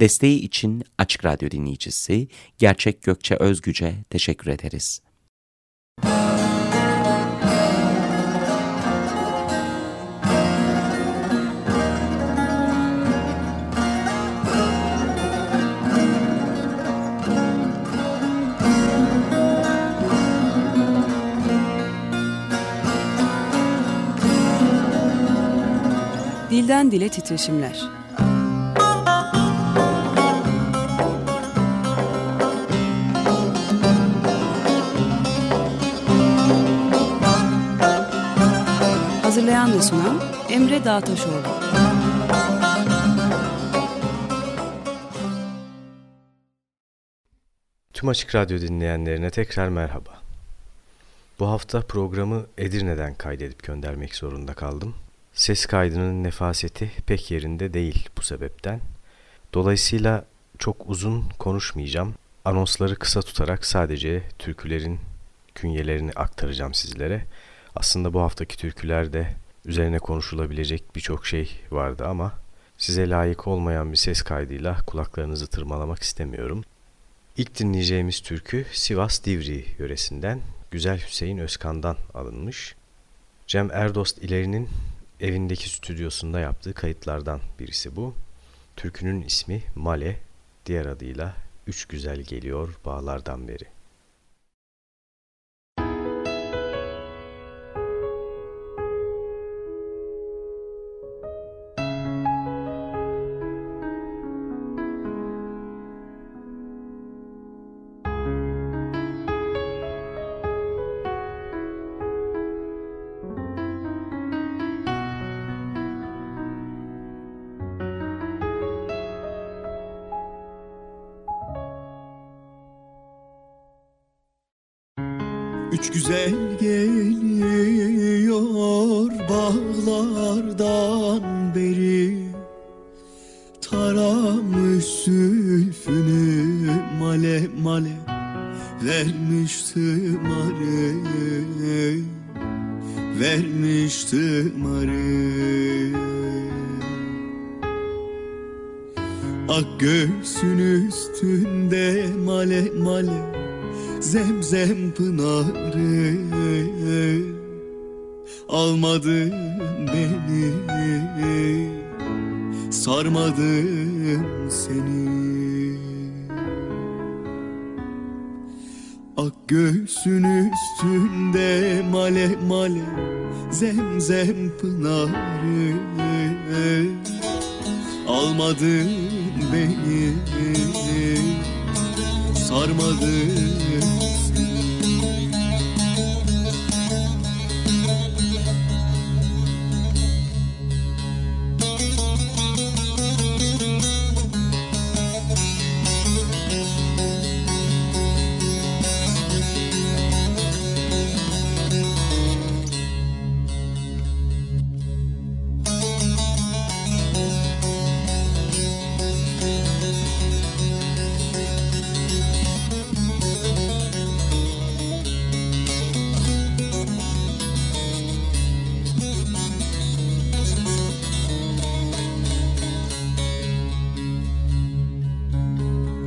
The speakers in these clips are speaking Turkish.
Desteği için Açık Radyo dinleyicisi Gerçek Gökçe Özgüce teşekkür ederiz. Dilden Dile Titreşimler Hazırlayan ve sunan Emre Dağtaşoğlu. Tüm Açık Radyo dinleyenlerine tekrar merhaba. Bu hafta programı Edirne'den kaydedip göndermek zorunda kaldım. Ses kaydının nefaseti pek yerinde değil bu sebepten. Dolayısıyla çok uzun konuşmayacağım. Anonsları kısa tutarak sadece türkülerin künyelerini aktaracağım sizlere. Aslında bu haftaki türkülerde üzerine konuşulabilecek birçok şey vardı ama size layık olmayan bir ses kaydıyla kulaklarınızı tırmalamak istemiyorum. İlk dinleyeceğimiz türkü Sivas Divri yöresinden Güzel Hüseyin Özkan'dan alınmış. Cem Erdost İleri'nin evindeki stüdyosunda yaptığı kayıtlardan birisi bu. Türkünün ismi Male, diğer adıyla Üç Güzel Geliyor Bağlardan Beri. Üç güzel geliyor bağlardan beri. Taramış zülfünü male male Vermiş Sarmadım seni. Ak göğsün üstünde male male Zemzem pınarı. Almadın beni Sarmadım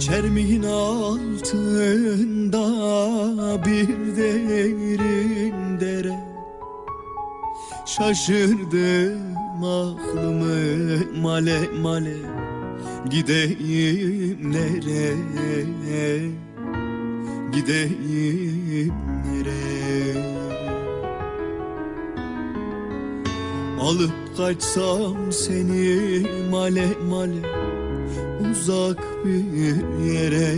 Çermiğin altında bir derin dere. Şaşırdım aklımı male male Gideyim nereye? Gideyim nereye? Alıp kaçsam seni male male uzak bir yere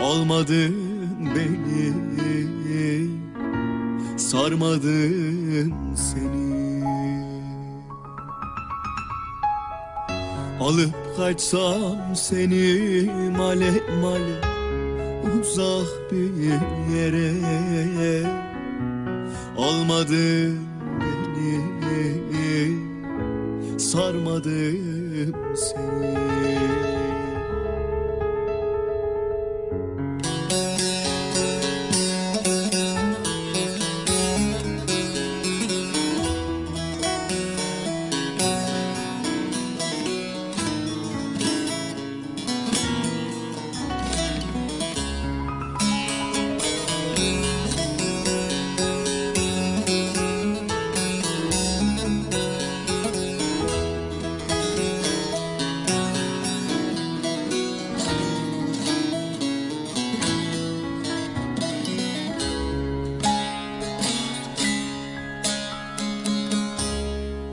Almadın beni. Sarmadım seni. Alıp kaçsam seni male male Uzak bir yere Almadın beni Sarmadım seni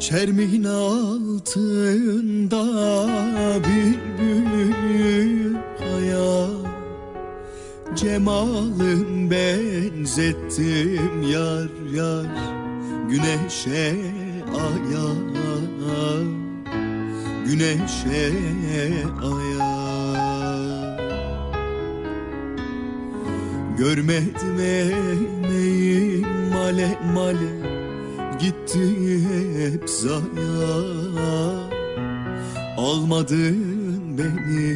Çermin altında bülbül hayal. Cemalın benzettim yar yar Güneşe aya Güneşe aya Görmedim emeğim male male Gitti hep zaya. Almadın beni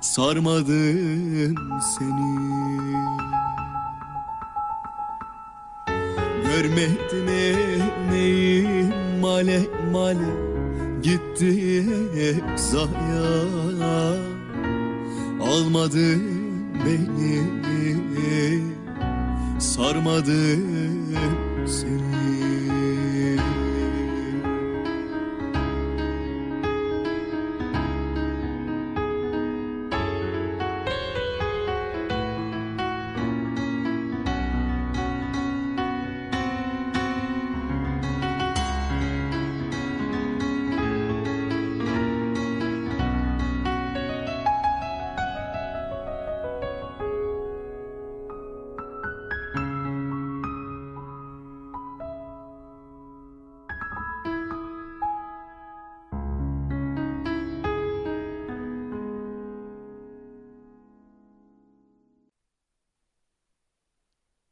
Sarmadın seni. Görmedim emeğim male male. Gitti hep zaya. Almadın beni Sarmadın seni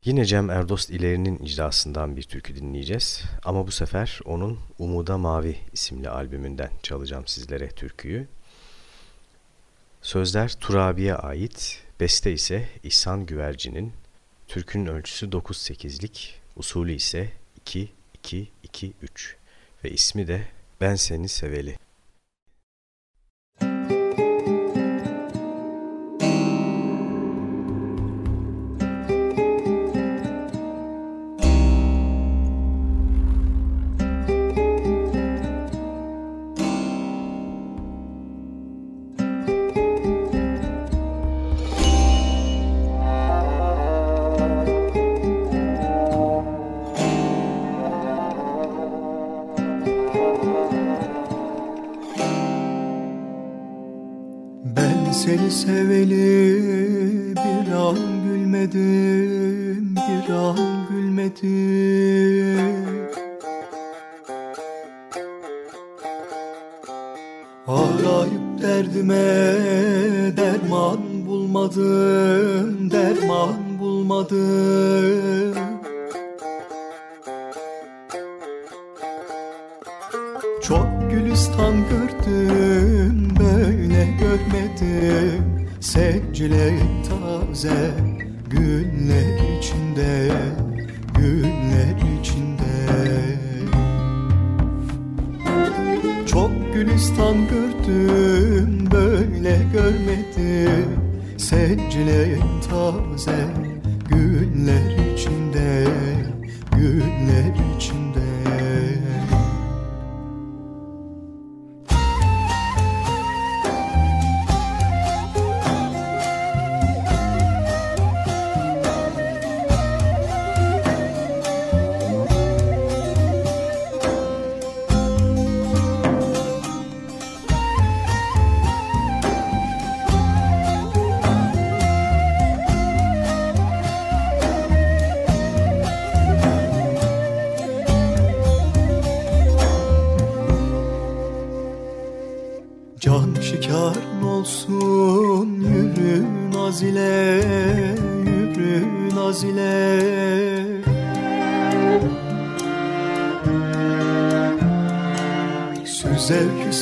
Yine Cem Erdost İleri'nin icrasından bir türkü dinleyeceğiz. Ama bu sefer onun Umuda Mavi isimli albümünden çalacağım sizlere türküyü. Sözler Turabi'ye ait, beste ise İhsan Güvercin'in, türkünün ölçüsü 9-8'lik, usulü ise 2-2-2-3 ve ismi de Ben Seni Seveli.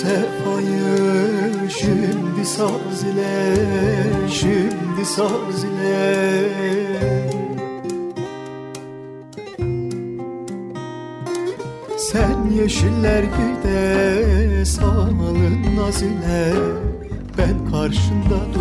Sefayı şimdi saz ile şimdi saz ile. Sen yeşiller gir de sağlın nazile Ben karşında duram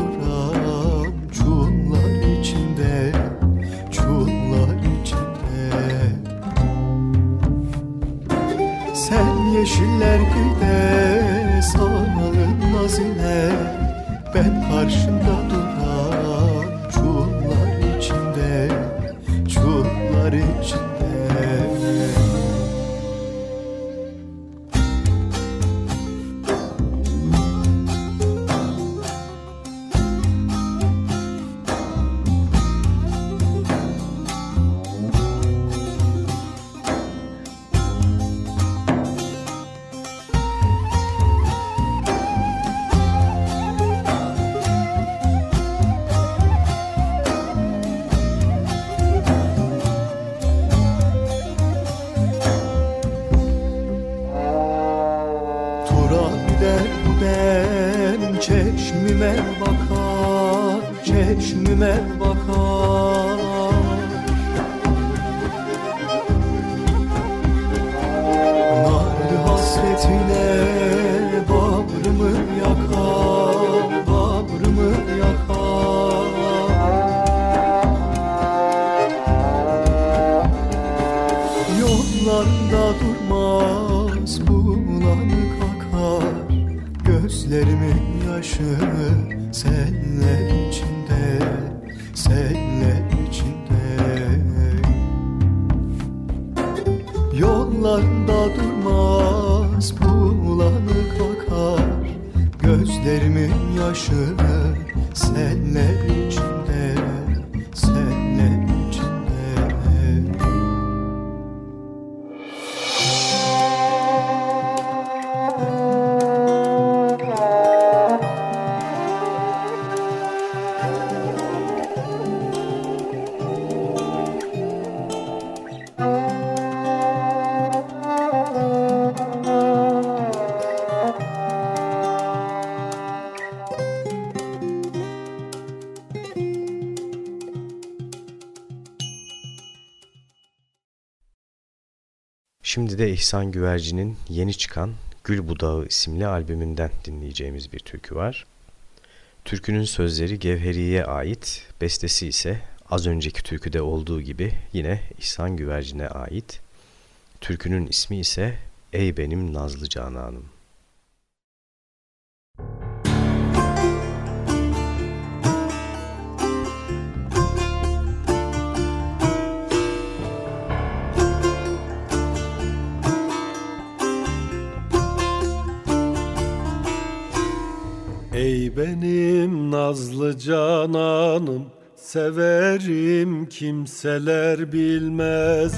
Şimdi de İhsan Güvercin'in yeni çıkan Gül Budağı isimli albümünden dinleyeceğimiz bir türkü var. Türkünün sözleri Gevheri'ye ait, bestesi ise az önceki türküde olduğu gibi yine İhsan Güvercin'e ait. Türkünün ismi ise Ey Benim Nazlı Cananım. Ey benim nazlı cananım Severim kimseler bilmez.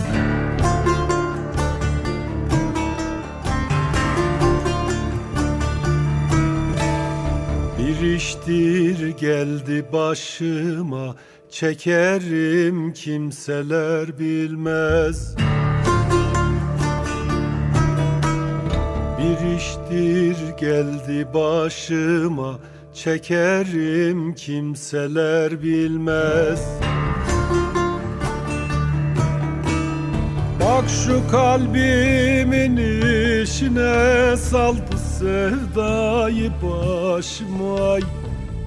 Bir iştir geldi başıma Çekerim kimseler bilmez Bir iştir geldi başıma. Çekerim kimseler bilmez. Bak şu kalbimin işine saldı sevdayı başıma.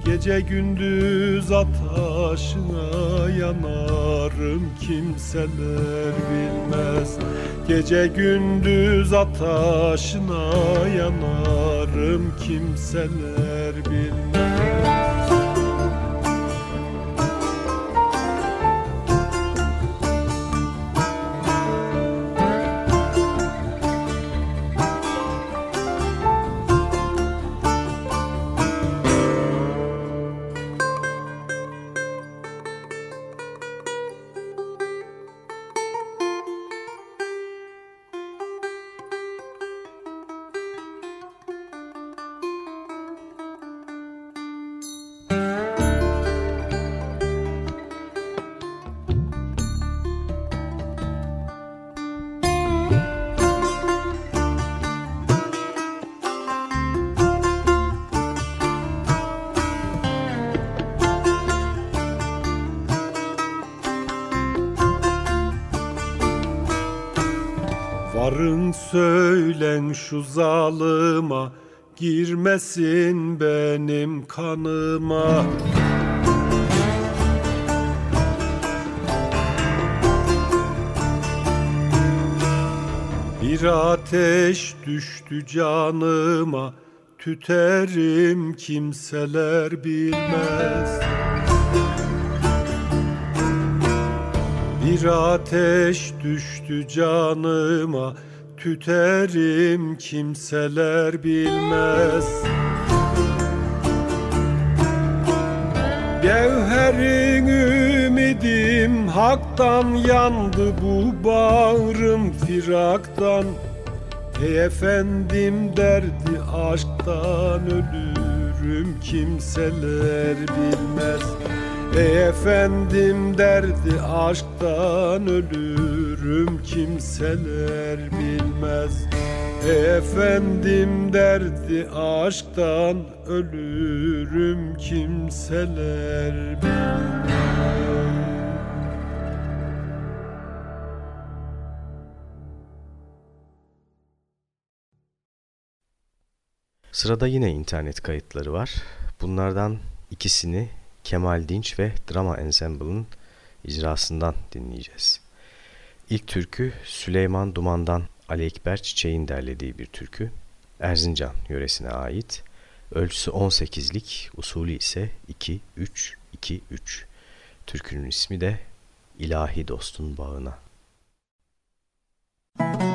Gece gündüz ataşına yanarım kimseler bilmez. Gece gündüz ataşına yanarım kimseler bilmez söylen şu zalıma Girmesin benim kanıma. Bir ateş düştü canıma Tüterim kimseler bilmez. Bir ateş düştü canıma Tüterim kimseler bilmez. Gevherin ümidim haktan yandı bu bağrım firaktan. Ey efendim derdi aşktan ölürüm kimseler bilmez Ey efendim derdi aşktan ölürüm kimseler bilmez Ey efendim derdi aşktan ölürüm kimseler bilmez Sırada yine internet kayıtları var. Bunlardan ikisini Kemal Dinç ve Drama Ensemble'ın icrasından dinleyeceğiz. İlk türkü Süleyman Duman'dan Ali Ekber Çiçek'in derlediği bir türkü. Erzincan yöresine ait. Ölçüsü 18'lik, usulü ise 2-3-2-3. Türkünün ismi de İlahi Dostun Bağına. Müzik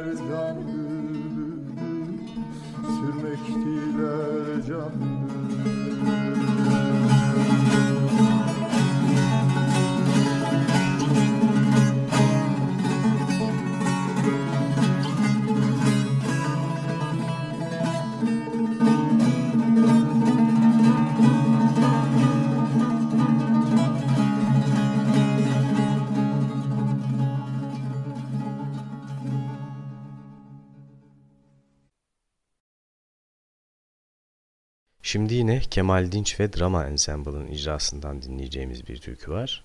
Şimdi yine Kemal Dinç ve Drama Ensemble'ın icrasından dinleyeceğimiz bir türkü var.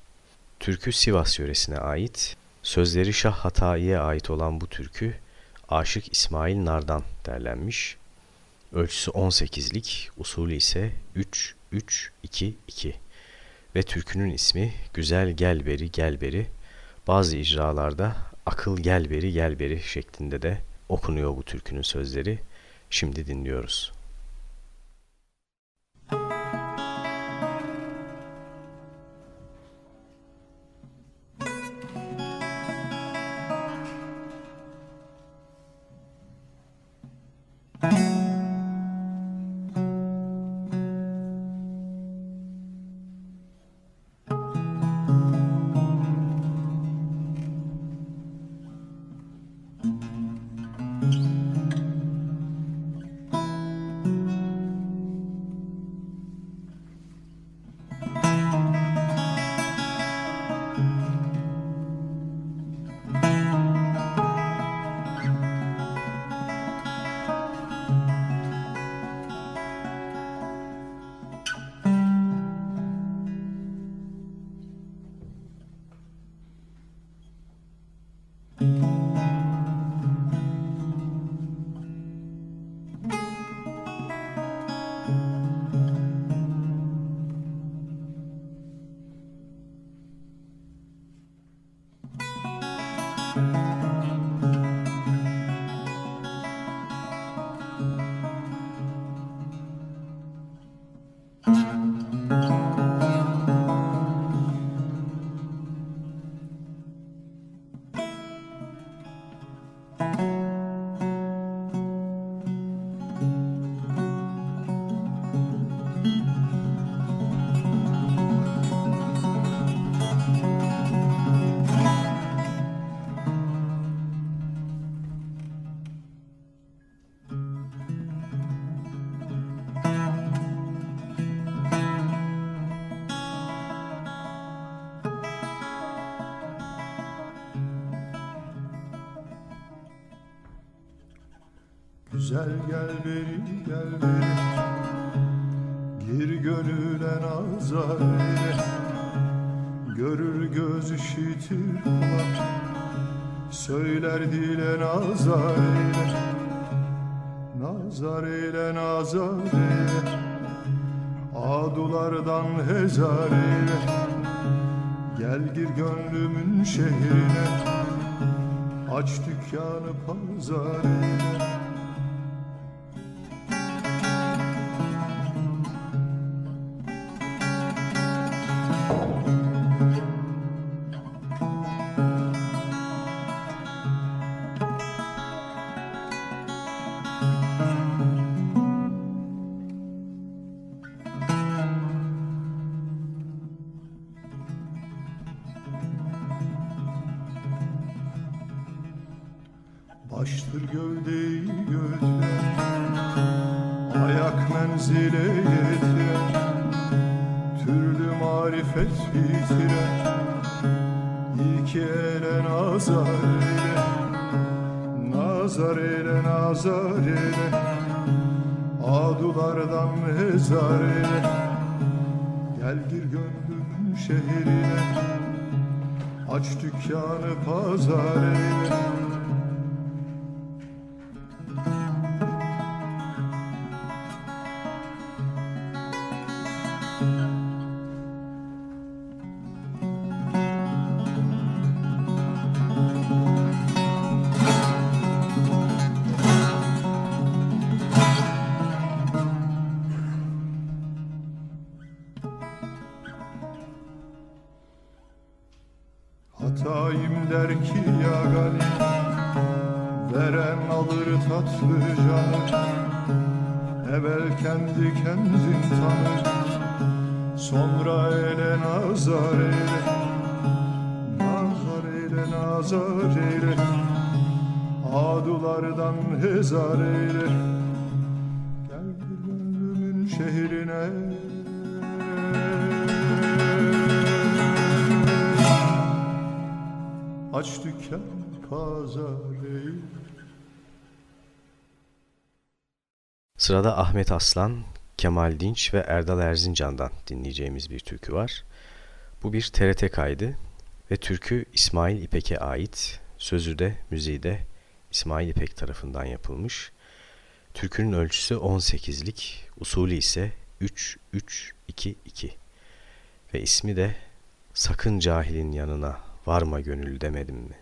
Türkü Sivas yöresine ait. Sözleri Şah Hatayi'ye ait olan bu türkü Aşık İsmail Nar'dan derlenmiş. Ölçüsü 18'lik, usulü ise 3-3-2-2 ve türkünün ismi Güzel Gel Beri Gel Beri. Bazı icralarda Akıl Gel Beri Gel Beri şeklinde de okunuyor bu türkünün sözleri. Şimdi dinliyoruz. Güzel gel beri gel beri. Gir gönüle nazar eyle Görür göz işitir kulak Söyler dile nazar eyle Nazar eyle nazar eyle Adulardan hezar eyle Gel gir gönlümün şehrine. Aç dükkanı pazar eyle Hatayım der ki ya gani Veren alır tatlı canı. Evvel kendi kendin tanır Sonra ele nazar eyle. Nazar eyle nazar eyle. Adulardan hezar eyle. Gel gönlümün şehrine Aç dükkan pazar Sırada Ahmet Aslan, Kemal Dinç ve Erdal Erzincan'dan dinleyeceğimiz bir türkü var. Bu bir TRT kaydı. Ve türkü İsmail İpek'e ait, sözü de müziği de İsmail İpek tarafından yapılmış. Türkünün ölçüsü 18'lik, usulü ise 3-3-2-2 ve ismi de Sakın cahilin yanına varma gönül demedim mi?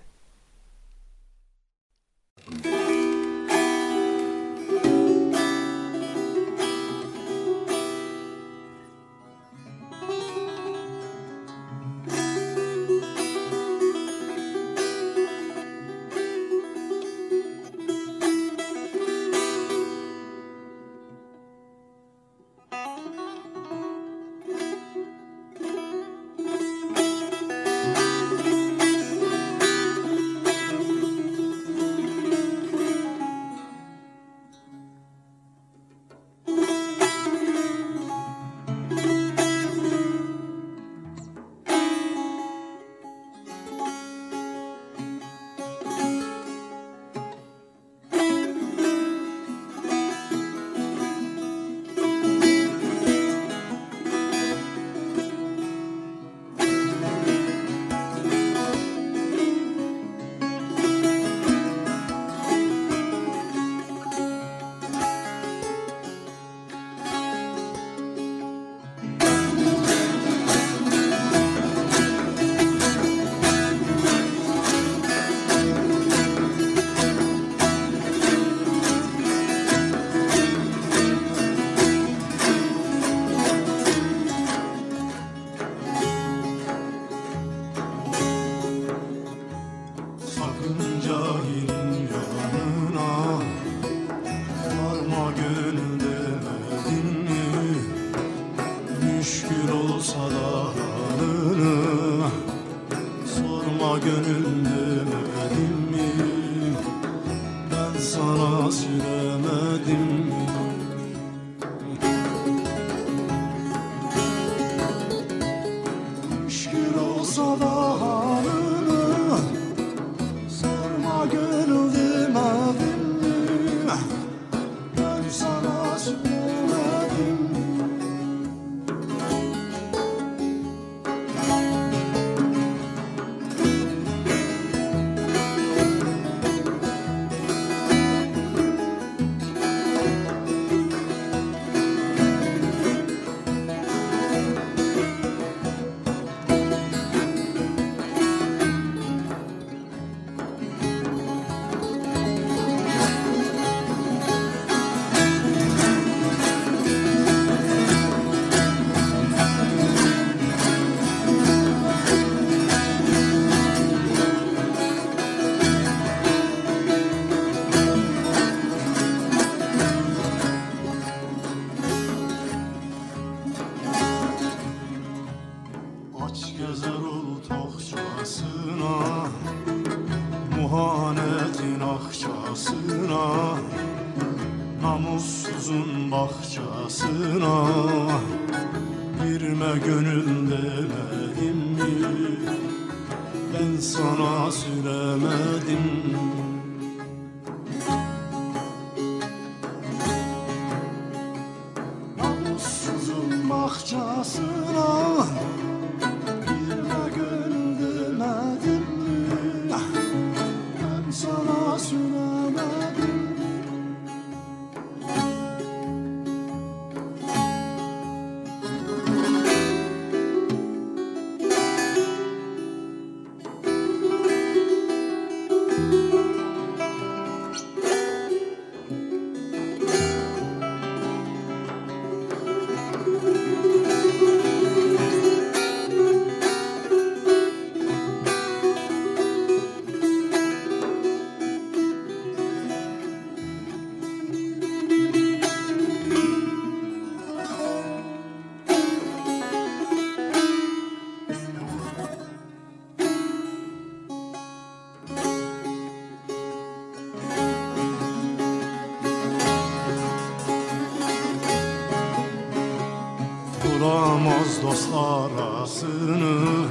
Kuramaz dostlar arasını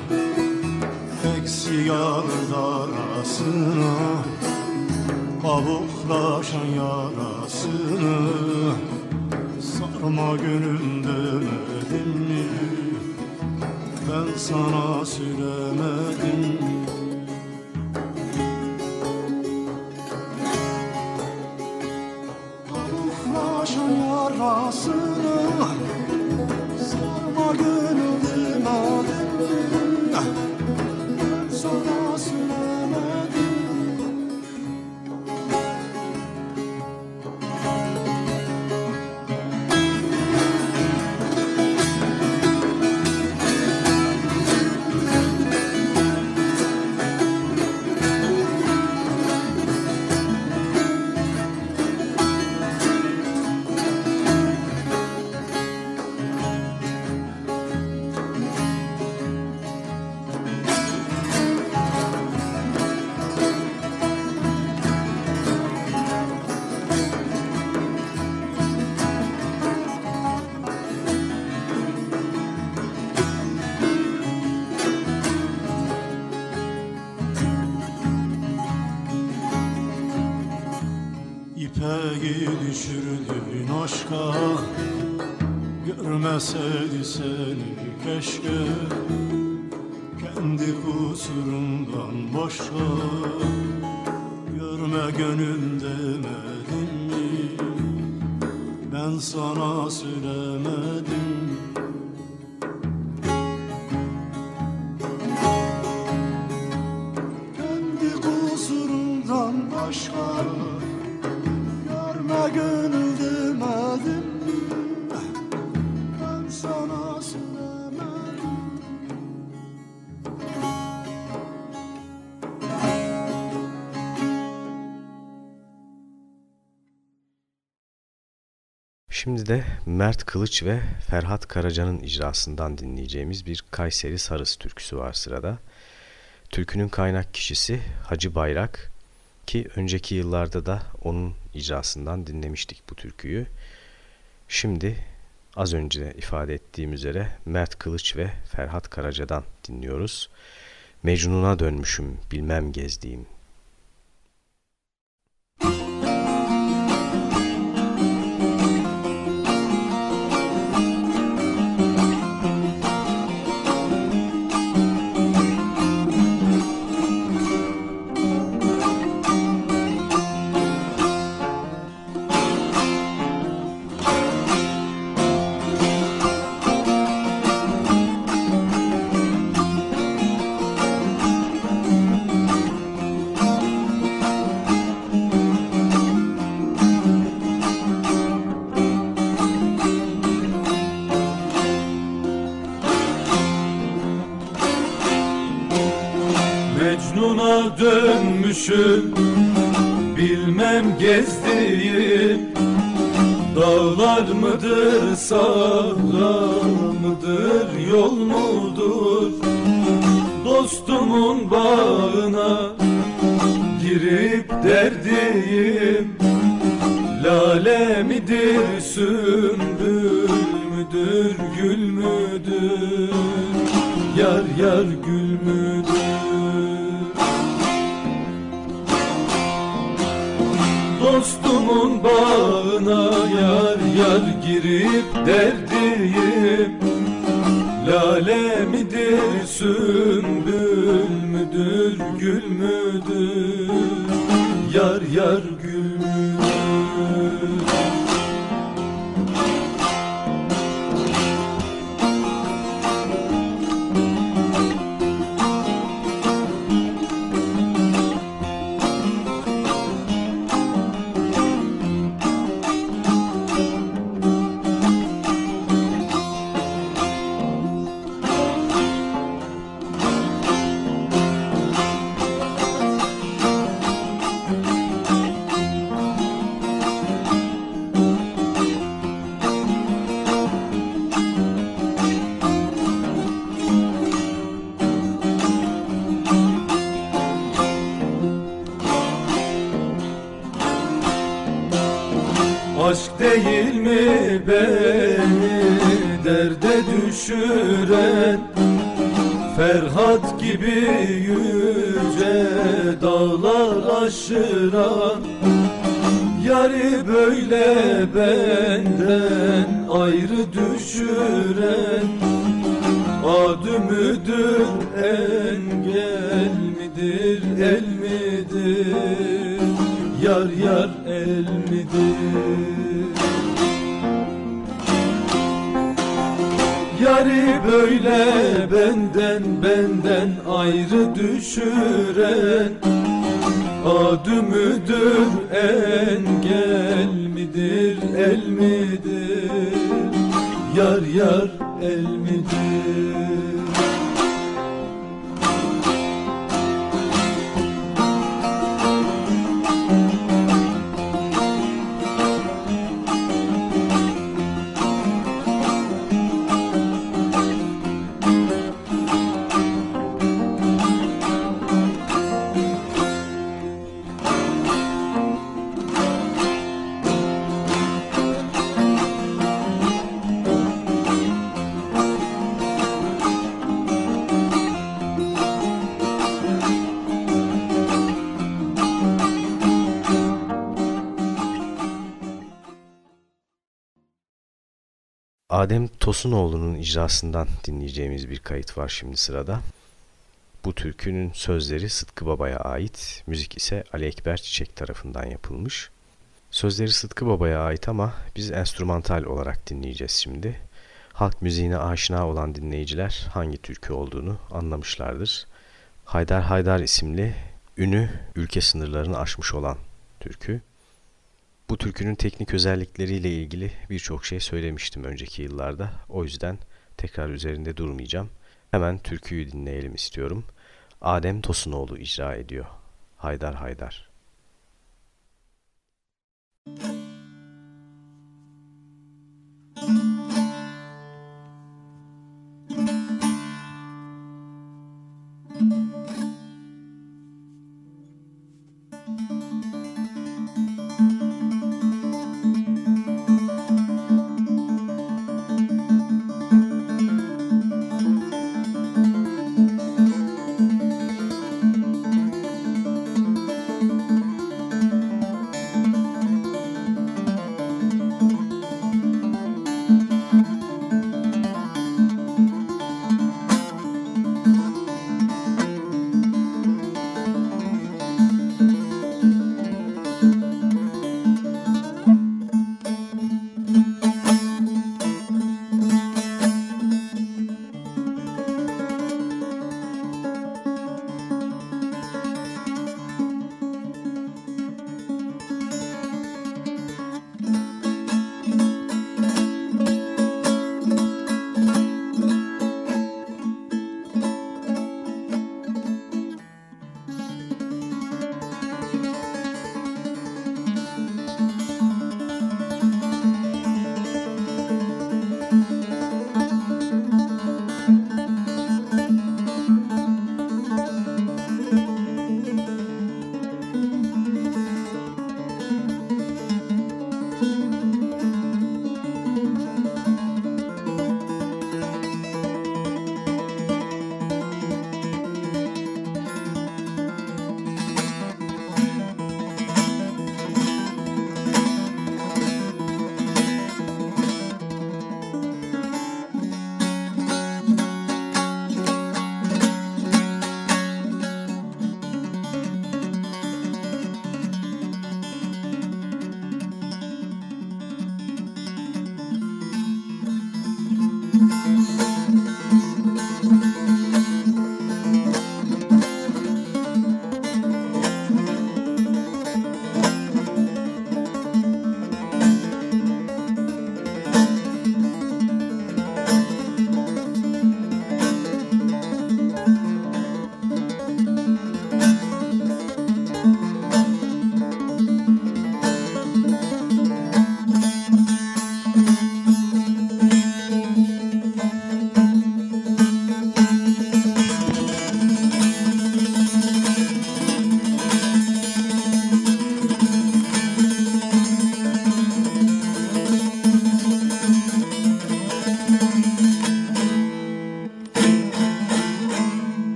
Eksi yardı arasını Kabuklaşan yarasını. Sarma gönül demedim mi? Ben sana söylemedim Ben sana söylemedim Mert Kılıç ve Ferhat Karaca'nın icrasından dinleyeceğimiz bir Kayseri Sarıs türküsü var sırada. Türkünün kaynak kişisi Hacı Bayrak ki önceki yıllarda da onun icrasından dinlemiştik bu türküyü. Şimdi az önce de ifade ettiğim üzere Mert Kılıç ve Ferhat Karaca'dan dinliyoruz. Mecnun'a dönmüşüm bilmem gezdiğim sahra mıdır yol mudur? Dostumun bağına girip derdiyim Lale midir sümbül müdür gül müdür? Yar yar gül müdür Dostumun bağına yar yar girip derdiyim Lale midir sümbül müdür gül müdür? Yar yar gül. müdür düşüren Ferhat gibi yüce dağlar aşıran Yarı böyle benden ayrı düşüren Adı müdür engel midir el midir? Yar yar el midir Yari böyle benden benden ayrı düşüren Adı müdür engel midir el midir? Yar yar el midir Adem Tosunoğlu'nun icrasından dinleyeceğimiz bir kayıt var şimdi sırada. Bu türkünün sözleri Sıtkı Baba'ya ait, müzik ise Ali Ekber Çiçek tarafından yapılmış. Sözleri Sıtkı Baba'ya ait ama biz enstrümantal olarak dinleyeceğiz şimdi. Halk müziğine aşina olan dinleyiciler hangi türkü olduğunu anlamışlardır. Haydar Haydar isimli ünü ülke sınırlarını aşmış olan türkü. Bu türkünün teknik özellikleriyle ilgili birçok şey söylemiştim önceki yıllarda. O yüzden tekrar üzerinde durmayacağım. Hemen türküyü dinleyelim istiyorum. Adem Tosunoğlu icra ediyor. Haydar Haydar.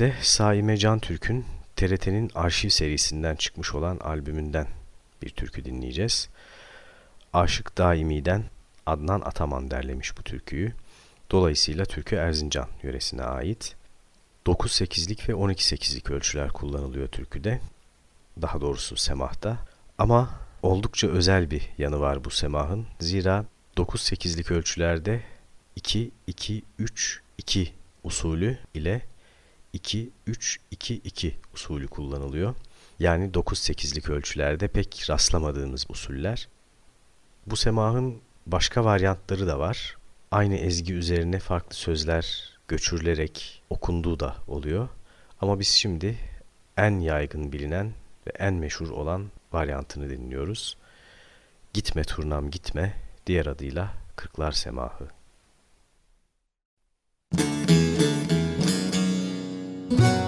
Şimdi de Saime Can Türk'ün TRT'nin arşiv serisinden çıkmış olan albümünden bir türkü dinleyeceğiz. Aşık Daimi'den Adnan Ataman derlemiş bu türküyü. Dolayısıyla türkü Erzincan yöresine ait. 9-8'lik ve 12-8'lik ölçüler kullanılıyor türküde. Daha doğrusu semahta. Ama oldukça özel bir yanı var bu semahın. Zira 9-8'lik ölçülerde 2-2-3-2 usulü ile 2-3-2-2 usulü kullanılıyor. Yani 9-8'lik ölçülerde pek rastlamadığımız usuller. Bu semahın başka varyantları da var. Aynı ezgi üzerine farklı sözler göçürülerek okunduğu da oluyor. Ama biz şimdi en yaygın bilinen ve en meşhur olan varyantını dinliyoruz. Gitme turnam gitme diğer adıyla Kırklar Semahı. thank you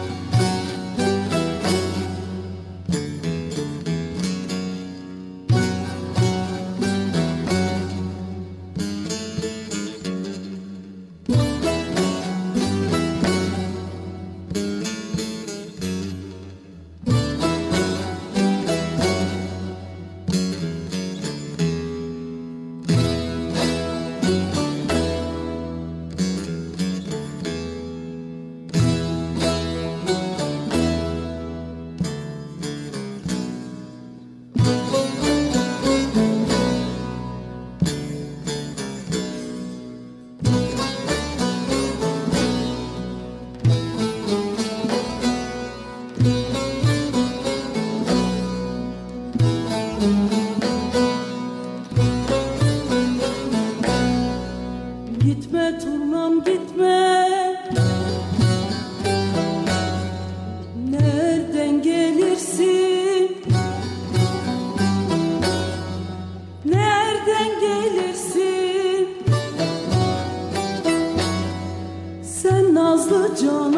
John.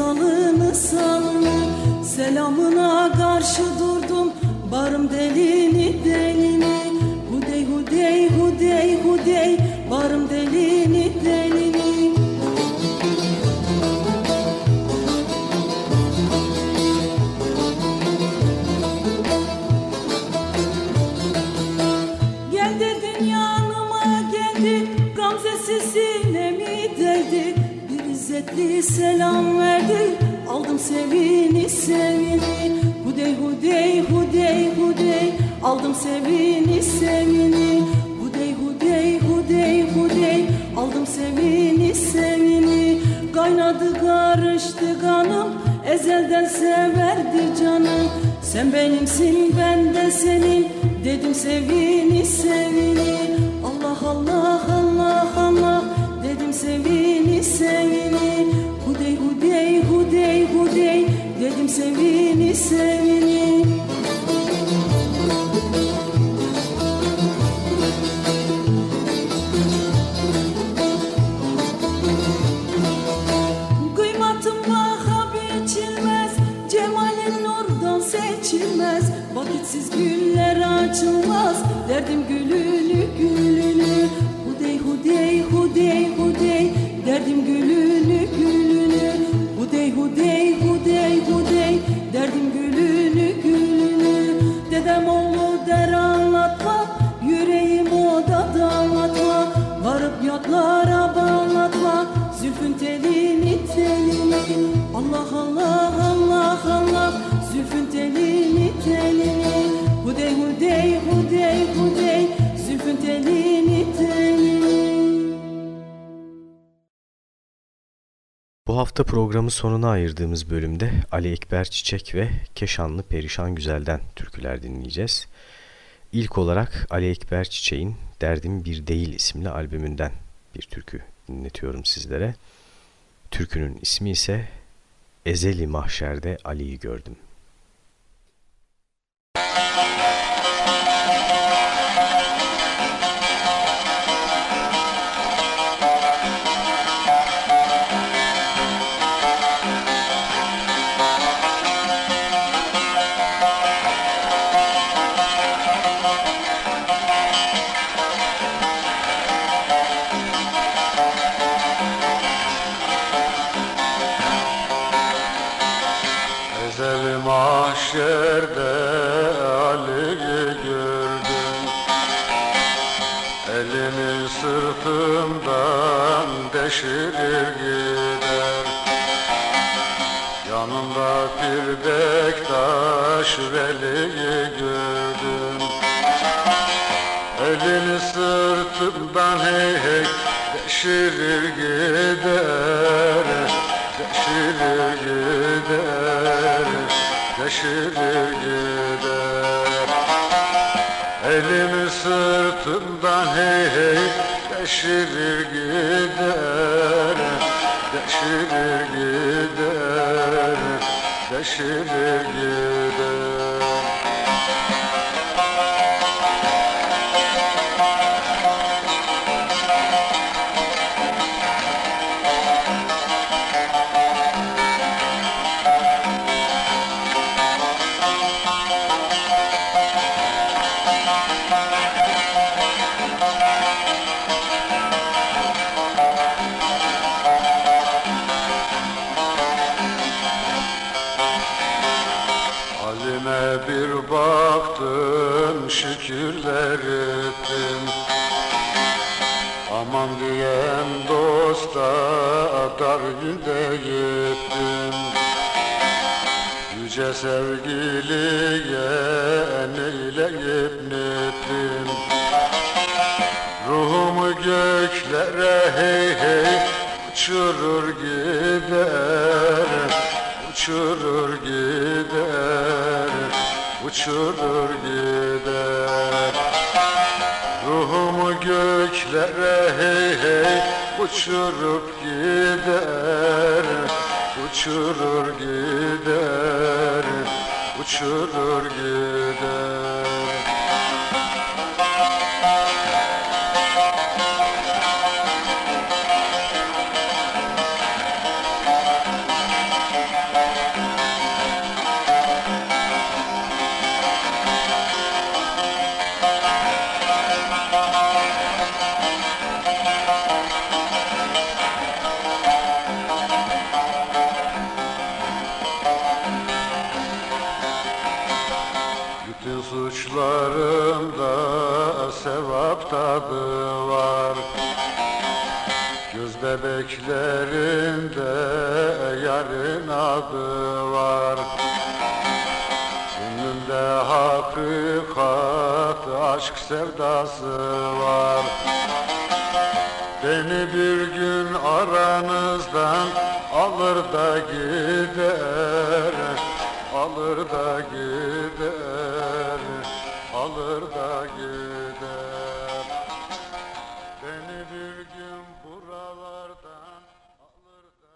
Salını salını Selamına karşı durdum Barım delini Allah Allah Allah Allah Zülfün telini telini Hudey hudey hudey hudey Zülfün telini telini Bu hafta programı sonuna ayırdığımız bölümde Ali Ekber Çiçek ve Keşanlı Perişan Güzel'den türküler dinleyeceğiz. İlk olarak Ali Ekber Çiçek'in Derdim Bir Değil isimli albümünden bir türkü dinletiyorum sizlere. Türkünün ismi ise Ezeli Mahşer'de Ali'yi gördüm. Sırtımdan hey hey deşirir gider Deşirir gider, deşirir gider. Elimi sırtımdan hey hey deşirir gider Deşirir gider, deşirir gider gittim Yüce sevgiliye neyleyip nettim Ruhumu göklere hey hey uçurur gider. Uçurur gider Uçurur gider. Ruhumu göklere hey hey uçurup gider Uçurur gider Uçurur gider Bütün suçlarımda sevap tadı var. Göz bebeklerinde yarın adı var. Gönlümde hakikat aşk sevdası var. Beni bir gün aranızdan alır da gider Alır da gider da gider Beni bir gün buralardan alır da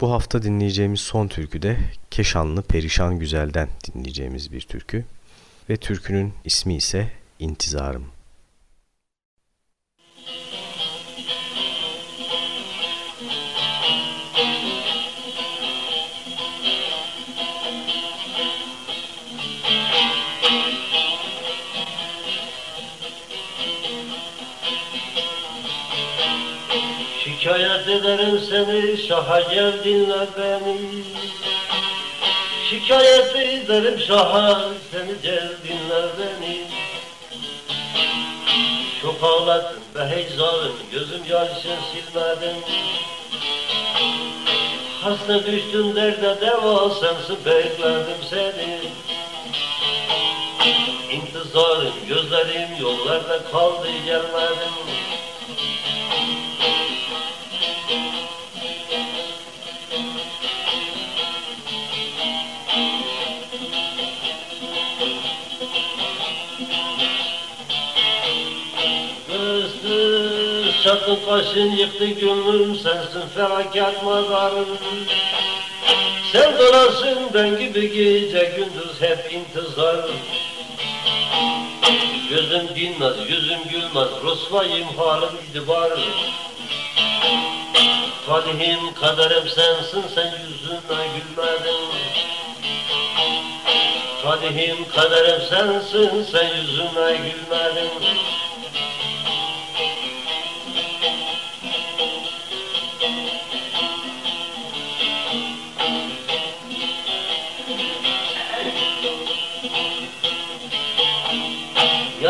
Bu hafta dinleyeceğimiz son türkü de Keşanlı Perişan Güzel'den dinleyeceğimiz bir türkü. Ve türkünün ismi ise İntizarım. Şikayet ederim seni, şaha gel dinle beni. Şikayet ederim şaha, seni gel dinle beni. Çok ağladım be heyzarım, gözüm yaşın silmedim. Hasta düştüm derde deva, sensin bekledim seni. İntizarım, gözlerim yollarda kaldı gelmedim. Çatın kaşın yıktı gönlüm sensin felaket mazarım Sen dolasın ben gibi gece gündüz hep intizarım Gözüm dinmez yüzüm gülmez Rusvayım halim itibarım Talihim kaderim sensin sen yüzüme gülmedin. Talihim kaderim sensin sen yüzüme gülmedin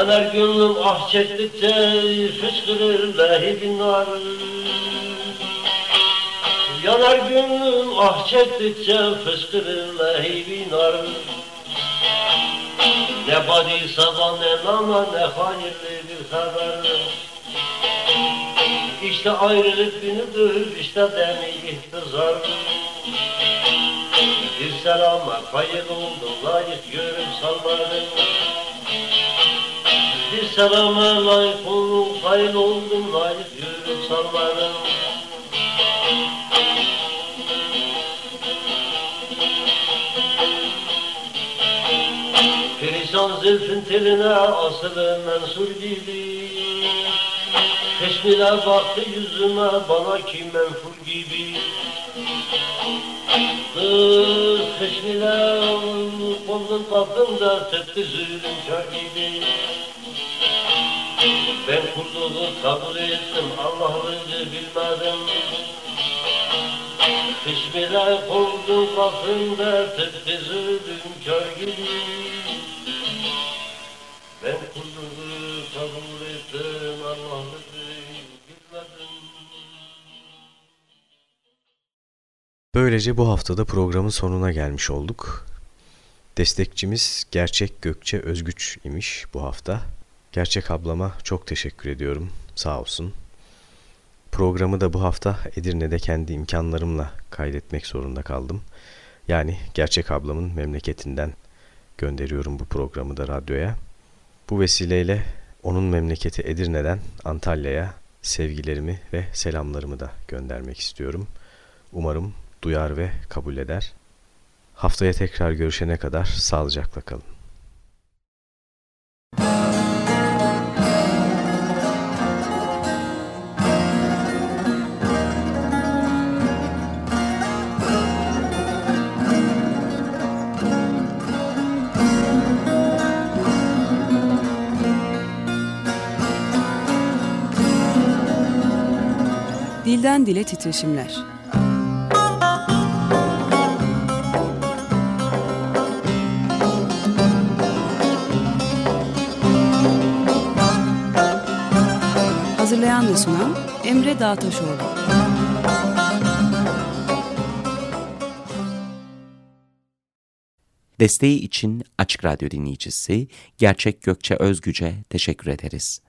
Yanar gönlüm ah çektikçe fışkırır lehibin nar Yanar gönlüm ah çektikçe fışkırır lehibin nar Ne badi sabah ne nama ne hayırlı bir haber. İşte ayrılık günüdür işte demi ihtizar. Bir selama kayıt oldum layık görüp salmadım bir selama layık oldum, hayır oldum, layık yürüp sallarım. Perişan zülfün teline asılı mensur gibi. Keşmile baktı yüzüme bana ki menfur gibi. Kız keşmile kolun kapımda tıpkı zulüm kör gibi. Ben kulluğu kabul ettim, Allah'ını bilmedim. Hiçbir koydum kapında, tıpkı zulüm kör gibi. Ben kulluğu Böylece bu haftada programın sonuna gelmiş olduk. Destekçimiz Gerçek Gökçe Özgüç imiş bu hafta. Gerçek ablama çok teşekkür ediyorum. Sağ olsun. Programı da bu hafta Edirne'de kendi imkanlarımla kaydetmek zorunda kaldım. Yani Gerçek ablamın memleketinden gönderiyorum bu programı da radyoya. Bu vesileyle onun memleketi Edirne'den Antalya'ya sevgilerimi ve selamlarımı da göndermek istiyorum. Umarım duyar ve kabul eder. Haftaya tekrar görüşene kadar sağlıcakla kalın. Dilden dile titreşimler. Hazırlayan ve sunan Emre Dağtaşoğlu. Desteği için Açık Radyo dinleyicisi Gerçek Gökçe Özgüce teşekkür ederiz.